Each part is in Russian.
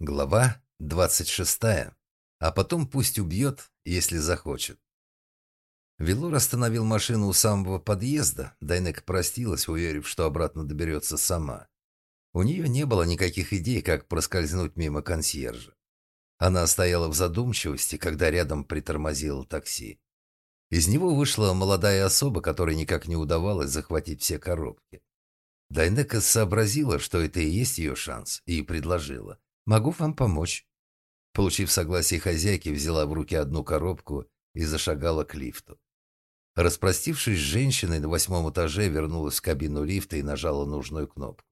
Глава 26. А потом пусть убьет, если захочет. Велор остановил машину у самого подъезда. Дайнек простилась, уверив, что обратно доберется сама. У нее не было никаких идей, как проскользнуть мимо консьержа. Она стояла в задумчивости, когда рядом притормозило такси. Из него вышла молодая особа, которой никак не удавалось захватить все коробки. Дайнека сообразила, что это и есть ее шанс, и предложила. «Могу вам помочь». Получив согласие хозяйки, взяла в руки одну коробку и зашагала к лифту. Распростившись с женщиной на восьмом этаже, вернулась в кабину лифта и нажала нужную кнопку.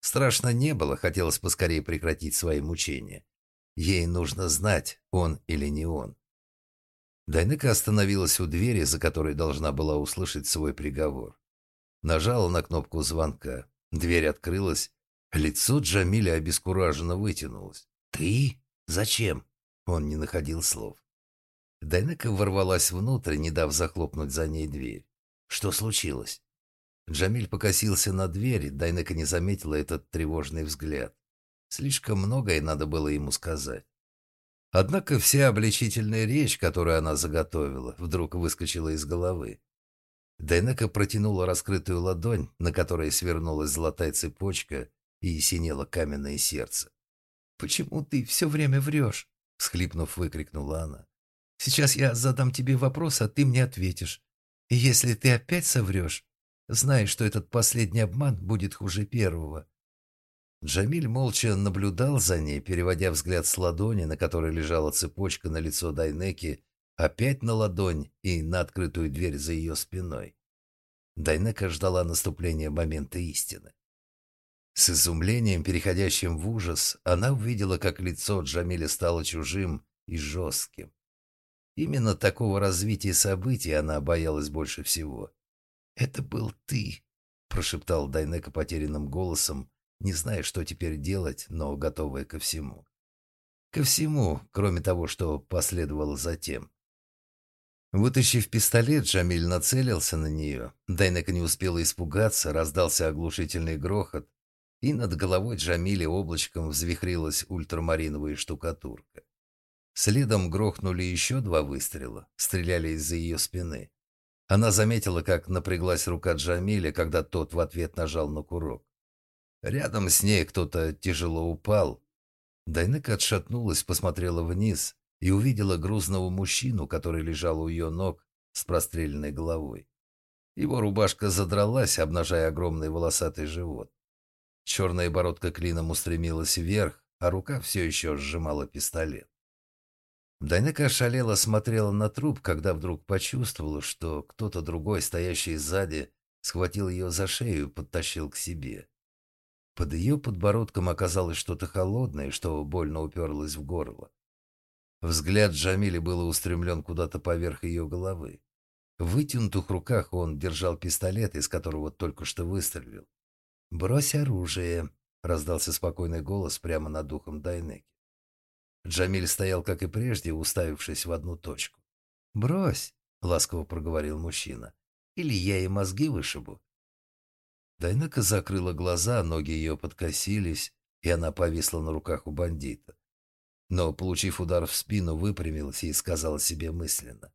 Страшно не было, хотелось поскорее прекратить свои мучения. Ей нужно знать, он или не он. Дайнека остановилась у двери, за которой должна была услышать свой приговор. Нажала на кнопку звонка. Дверь открылась, Лицо Джамиля обескураженно вытянулось. «Ты? Зачем?» Он не находил слов. Дайнека ворвалась внутрь, не дав захлопнуть за ней дверь. «Что случилось?» Джамиль покосился на дверь, Дайнека не заметила этот тревожный взгляд. Слишком многое надо было ему сказать. Однако вся обличительная речь, которую она заготовила, вдруг выскочила из головы. Дайнека протянула раскрытую ладонь, на которой свернулась золотая цепочка, и синело каменное сердце. «Почему ты все время врешь?» — всхлипнув, выкрикнула она. «Сейчас я задам тебе вопрос, а ты мне ответишь. И если ты опять соврешь, знай, что этот последний обман будет хуже первого». Джамиль молча наблюдал за ней, переводя взгляд с ладони, на которой лежала цепочка на лицо Дайнеки, опять на ладонь и на открытую дверь за ее спиной. Дайнека ждала наступления момента истины. С изумлением, переходящим в ужас, она увидела, как лицо Джамиля стало чужим и жестким. Именно такого развития событий она боялась больше всего. «Это был ты», — прошептал Дайнека потерянным голосом, не зная, что теперь делать, но готовая ко всему. Ко всему, кроме того, что последовало затем. Вытащив пистолет, Джамиль нацелился на нее. Дайнека не успела испугаться, раздался оглушительный грохот, и над головой Джамили облачком взвихрилась ультрамариновая штукатурка. Следом грохнули еще два выстрела, стреляли из-за ее спины. Она заметила, как напряглась рука Джамиля, когда тот в ответ нажал на курок. Рядом с ней кто-то тяжело упал. Дайнека отшатнулась, посмотрела вниз и увидела грузного мужчину, который лежал у ее ног с простреленной головой. Его рубашка задралась, обнажая огромный волосатый живот. Черная бородка клином устремилась вверх, а рука все еще сжимала пистолет. Дайнека ошалела смотрела на труп, когда вдруг почувствовала, что кто-то другой, стоящий сзади, схватил ее за шею и подтащил к себе. Под ее подбородком оказалось что-то холодное, что больно уперлось в горло. Взгляд Джамили был устремлен куда-то поверх ее головы. В вытянутых руках он держал пистолет, из которого только что выстрелил. «Брось оружие», — раздался спокойный голос прямо над духом Дайнеки. Джамиль стоял, как и прежде, уставившись в одну точку. «Брось», — ласково проговорил мужчина, — «или я ей мозги вышибу». Дайнека закрыла глаза, ноги ее подкосились, и она повисла на руках у бандита. Но, получив удар в спину, выпрямилась и сказала себе мысленно.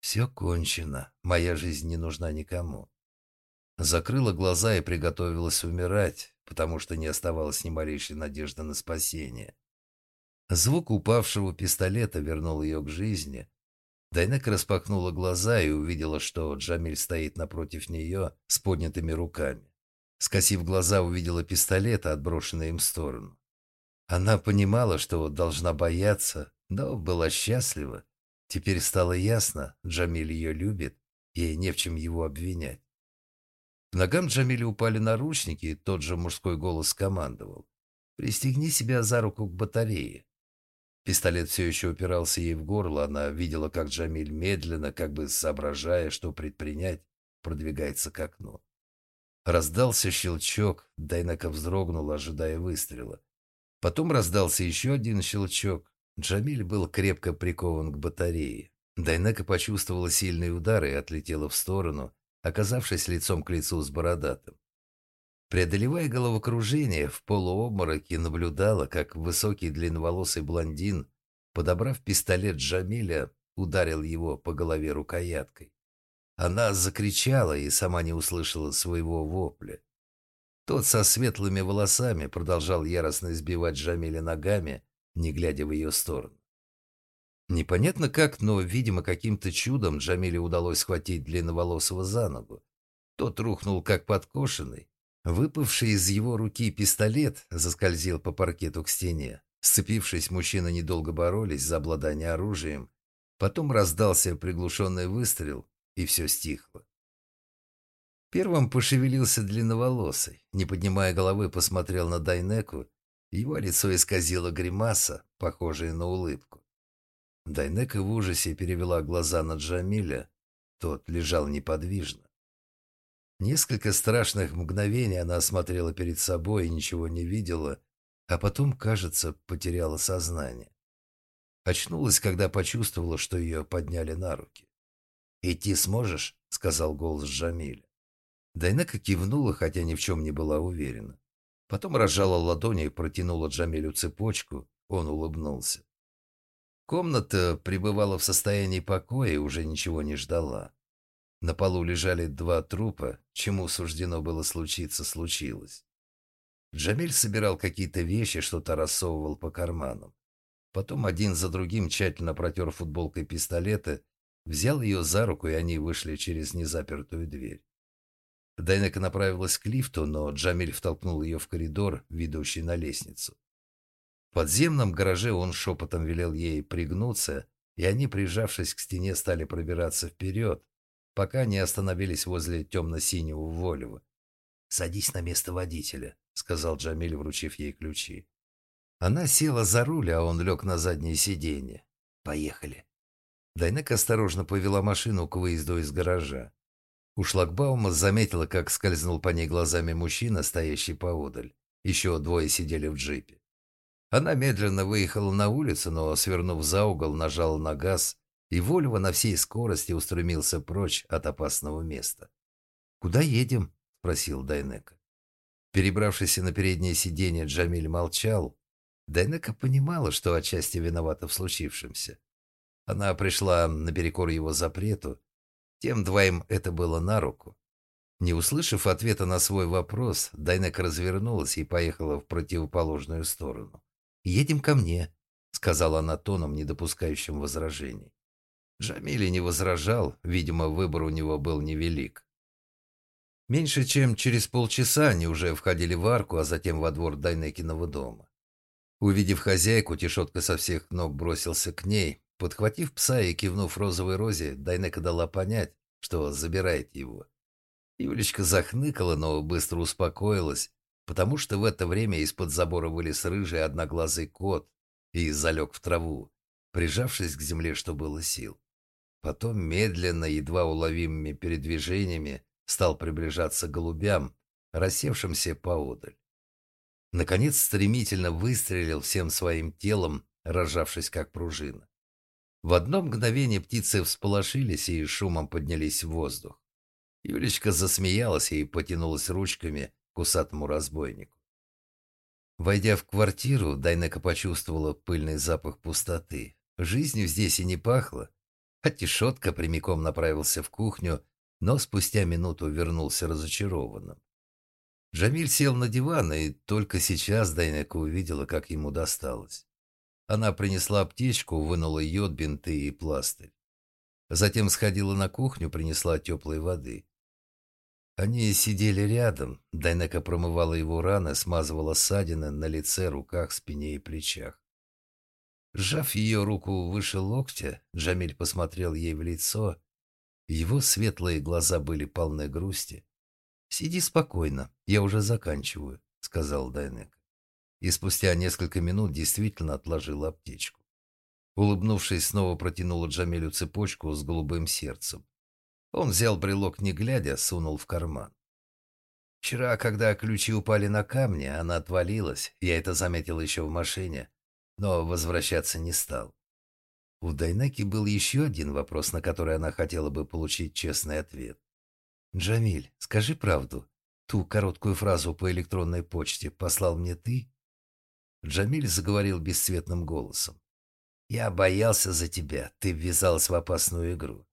«Все кончено, моя жизнь не нужна никому». Закрыла глаза и приготовилась умирать, потому что не оставалось ни малейшей надежды на спасение. Звук упавшего пистолета вернул ее к жизни. Дайнека распахнула глаза и увидела, что Джамиль стоит напротив нее с поднятыми руками. Скосив глаза, увидела пистолет, отброшенный им в сторону. Она понимала, что должна бояться, но была счастлива. Теперь стало ясно, Джамиль ее любит, и не в чем его обвинять. К ногам Джамиля упали наручники, и тот же мужской голос командовал. «Пристегни себя за руку к батарее». Пистолет все еще упирался ей в горло. Она видела, как Джамиль медленно, как бы соображая, что предпринять, продвигается к окну. Раздался щелчок, Дайнака вздрогнула, ожидая выстрела. Потом раздался еще один щелчок. Джамиль был крепко прикован к батарее. Дайнака почувствовала сильный удар и отлетела в сторону, оказавшись лицом к лицу с бородатым. Преодолевая головокружение, в полуобмороке наблюдала, как высокий длинноволосый блондин, подобрав пистолет Джамиля, ударил его по голове рукояткой. Она закричала и сама не услышала своего вопля. Тот со светлыми волосами продолжал яростно избивать Джамиля ногами, не глядя в ее сторону. Непонятно как, но, видимо, каким-то чудом Джамиле удалось схватить длинноволосого за ногу. Тот рухнул как подкошенный. Выпавший из его руки пистолет заскользил по паркету к стене. Сцепившись, мужчины недолго боролись за обладание оружием. Потом раздался приглушенный выстрел, и все стихло. Первым пошевелился длинноволосый. Не поднимая головы, посмотрел на Дайнеку. Его лицо исказило гримаса, похожая на улыбку. Дайнека в ужасе перевела глаза на Джамиля. Тот лежал неподвижно. Несколько страшных мгновений она осмотрела перед собой и ничего не видела, а потом, кажется, потеряла сознание. Очнулась, когда почувствовала, что ее подняли на руки. «Идти сможешь?» — сказал голос Джамиля. Дайнека кивнула, хотя ни в чем не была уверена. Потом разжала ладони и протянула Джамилю цепочку. Он улыбнулся. Комната пребывала в состоянии покоя и уже ничего не ждала. На полу лежали два трупа, чему суждено было случиться, случилось. Джамиль собирал какие-то вещи, что-то рассовывал по карманам. Потом один за другим тщательно протер футболкой пистолеты, взял ее за руку, и они вышли через незапертую дверь. Дайнека направилась к лифту, но Джамиль втолкнул ее в коридор, ведущий на лестницу. В подземном гараже он шепотом велел ей пригнуться, и они, прижавшись к стене, стали пробираться вперед, пока не остановились возле темно-синего Волева. «Садись на место водителя», — сказал Джамиль, вручив ей ключи. Она села за руль, а он лег на заднее сиденье. «Поехали». Дайнек осторожно повела машину к выезду из гаража. У шлагбаума заметила, как скользнул по ней глазами мужчина, стоящий поодаль. Еще двое сидели в джипе. Она медленно выехала на улицу, но, свернув за угол, нажала на газ, и Вольво на всей скорости устремился прочь от опасного места. «Куда едем?» – спросил Дайнека. Перебравшись на переднее сиденье, Джамиль молчал. Дайнека понимала, что отчасти виновата в случившемся. Она пришла наперекор его запрету. Тем двоим это было на руку. Не услышав ответа на свой вопрос, Дайнека развернулась и поехала в противоположную сторону. «Едем ко мне», — сказала она тоном, не допускающим возражений. Джамили не возражал, видимо, выбор у него был невелик. Меньше чем через полчаса они уже входили в арку, а затем во двор Дайнекиного дома. Увидев хозяйку, Тишотка со всех ног бросился к ней. Подхватив пса и кивнув розовой розе, Дайнека дала понять, что забирает его. Юлечка захныкала, но быстро успокоилась, потому что в это время из-под забора вылез рыжий одноглазый кот и залег в траву, прижавшись к земле, что было сил. Потом медленно, едва уловимыми передвижениями стал приближаться к голубям, рассевшимся поодаль. Наконец стремительно выстрелил всем своим телом, разжавшись как пружина. В одно мгновение птицы всполошились и шумом поднялись в воздух. Юлечка засмеялась и потянулась ручками, к усатому разбойнику. Войдя в квартиру, Дайнека почувствовала пыльный запах пустоты. Жизнью здесь и не пахло. А Тишотка прямиком направился в кухню, но спустя минуту вернулся разочарованным. Джамиль сел на диван, и только сейчас Дайнека увидела, как ему досталось. Она принесла аптечку, вынула йод, бинты и пластырь. Затем сходила на кухню, принесла теплой воды. Они сидели рядом. Дайнека промывала его раны, смазывала ссадины на лице, руках, спине и плечах. Сжав ее руку выше локтя, Джамиль посмотрел ей в лицо. Его светлые глаза были полны грусти. «Сиди спокойно, я уже заканчиваю», — сказал Дайнек. И спустя несколько минут действительно отложил аптечку. Улыбнувшись, снова протянула Джамилю цепочку с голубым сердцем. Он взял брелок не глядя, сунул в карман. Вчера, когда ключи упали на камни, она отвалилась. Я это заметил еще в машине, но возвращаться не стал. У Дайнаки был еще один вопрос, на который она хотела бы получить честный ответ. «Джамиль, скажи правду. Ту короткую фразу по электронной почте послал мне ты?» Джамиль заговорил бесцветным голосом. «Я боялся за тебя. Ты ввязалась в опасную игру.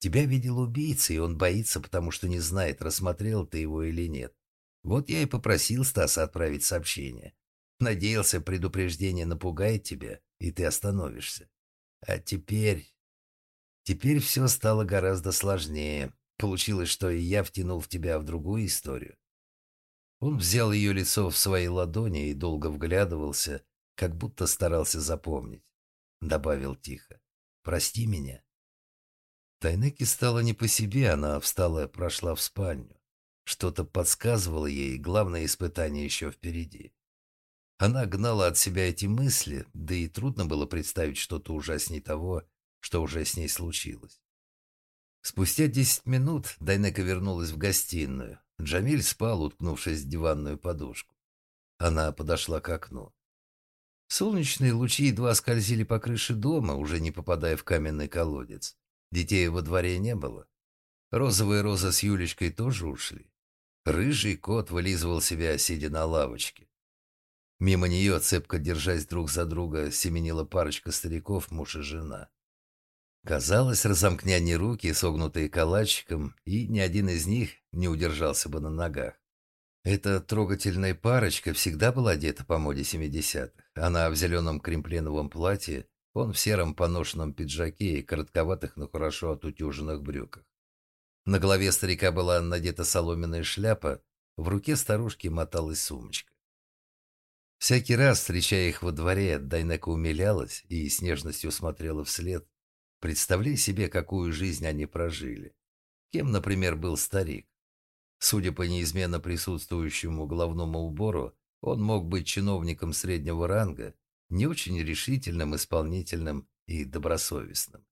Тебя видел убийца, и он боится, потому что не знает, рассмотрел ты его или нет. Вот я и попросил Стаса отправить сообщение. Надеялся, предупреждение напугает тебя, и ты остановишься. А теперь... Теперь все стало гораздо сложнее. Получилось, что и я втянул в тебя в другую историю. Он взял ее лицо в свои ладони и долго вглядывался, как будто старался запомнить. Добавил тихо. «Прости меня». Тайнеки стало не по себе, она встала и прошла в спальню. Что-то подсказывало ей, главное испытание еще впереди. Она гнала от себя эти мысли, да и трудно было представить что-то ужаснее того, что уже с ней случилось. Спустя десять минут Дайнека вернулась в гостиную. Джамиль спал, уткнувшись в диванную подушку. Она подошла к окну. Солнечные лучи едва скользили по крыше дома, уже не попадая в каменный колодец. Детей во дворе не было. Розовая роза с Юлечкой тоже ушли. Рыжий кот вылизывал себя, сидя на лавочке. Мимо нее, цепко держась друг за друга, семенила парочка стариков, муж и жена. Казалось, разомкни они руки, согнутые калачиком, и ни один из них не удержался бы на ногах. Эта трогательная парочка всегда была одета по моде 70-х. Она в зеленом кремпленовом платье, он в сером поношенном пиджаке и коротковатых, но хорошо отутюженных брюках. На голове старика была надета соломенная шляпа, в руке старушки моталась сумочка. Всякий раз, встречая их во дворе, Дайнека умилялась и с нежностью смотрела вслед, представляя себе, какую жизнь они прожили. Кем, например, был старик. Судя по неизменно присутствующему головному убору, он мог быть чиновником среднего ранга, не очень решительным, исполнительным и добросовестным.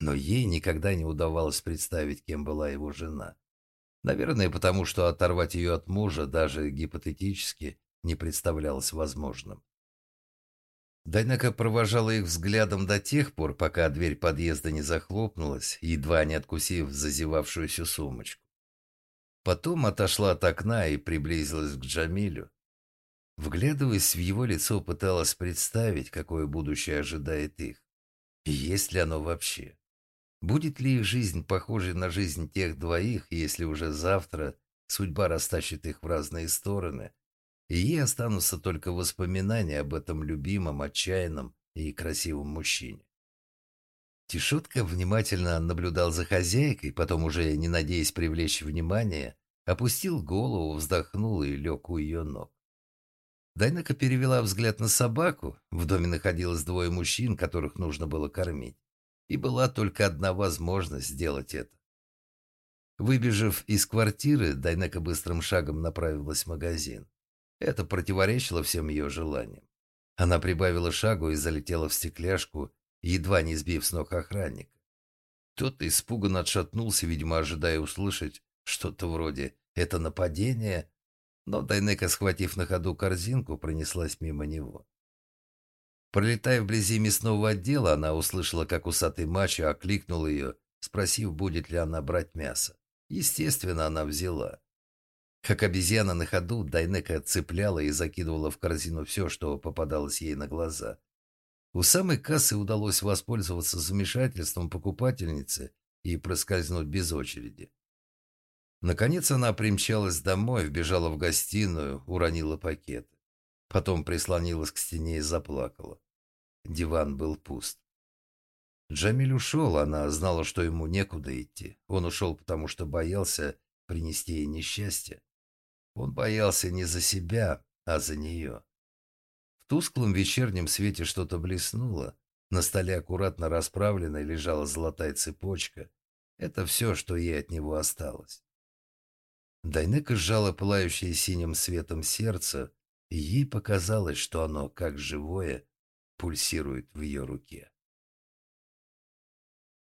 Но ей никогда не удавалось представить, кем была его жена. Наверное, потому что оторвать ее от мужа, даже гипотетически, не представлялось возможным. Дайнека провожала их взглядом до тех пор, пока дверь подъезда не захлопнулась, едва не откусив зазевавшуюся сумочку. Потом отошла от окна и приблизилась к Джамилю. Вглядываясь в его лицо, пыталась представить, какое будущее ожидает их. Есть ли оно вообще? Будет ли их жизнь похожей на жизнь тех двоих, если уже завтра судьба растащит их в разные стороны, и ей останутся только воспоминания об этом любимом, отчаянном и красивом мужчине. Тишотка внимательно наблюдал за хозяйкой, потом уже, не надеясь привлечь внимание, опустил голову, вздохнул и лег у ее ног. Дайнека перевела взгляд на собаку. В доме находилось двое мужчин, которых нужно было кормить. И была только одна возможность сделать это. Выбежав из квартиры, Дайнека быстрым шагом направилась в магазин. Это противоречило всем ее желаниям. Она прибавила шагу и залетела в стекляшку, едва не сбив с ног охранника. Тот испуганно отшатнулся, видимо, ожидая услышать что-то вроде «это нападение», но Дайнека, схватив на ходу корзинку, пронеслась мимо него. Пролетая вблизи мясного отдела, она услышала, как усатый мачо окликнул ее, спросив, будет ли она брать мясо. Естественно, она взяла. Как обезьяна на ходу, Дайнека цепляла и закидывала в корзину все, что попадалось ей на глаза. У самой кассы удалось воспользоваться замешательством покупательницы и проскользнуть без очереди. Наконец она примчалась домой, вбежала в гостиную, уронила пакеты. Потом прислонилась к стене и заплакала. Диван был пуст. Джамиль ушел, она знала, что ему некуда идти. Он ушел, потому что боялся принести ей несчастье. Он боялся не за себя, а за нее. В тусклом вечернем свете что-то блеснуло. На столе аккуратно расправленной лежала золотая цепочка. Это все, что ей от него осталось. Дайнека сжала пылающее синим светом сердце, и ей показалось, что оно, как живое, пульсирует в ее руке.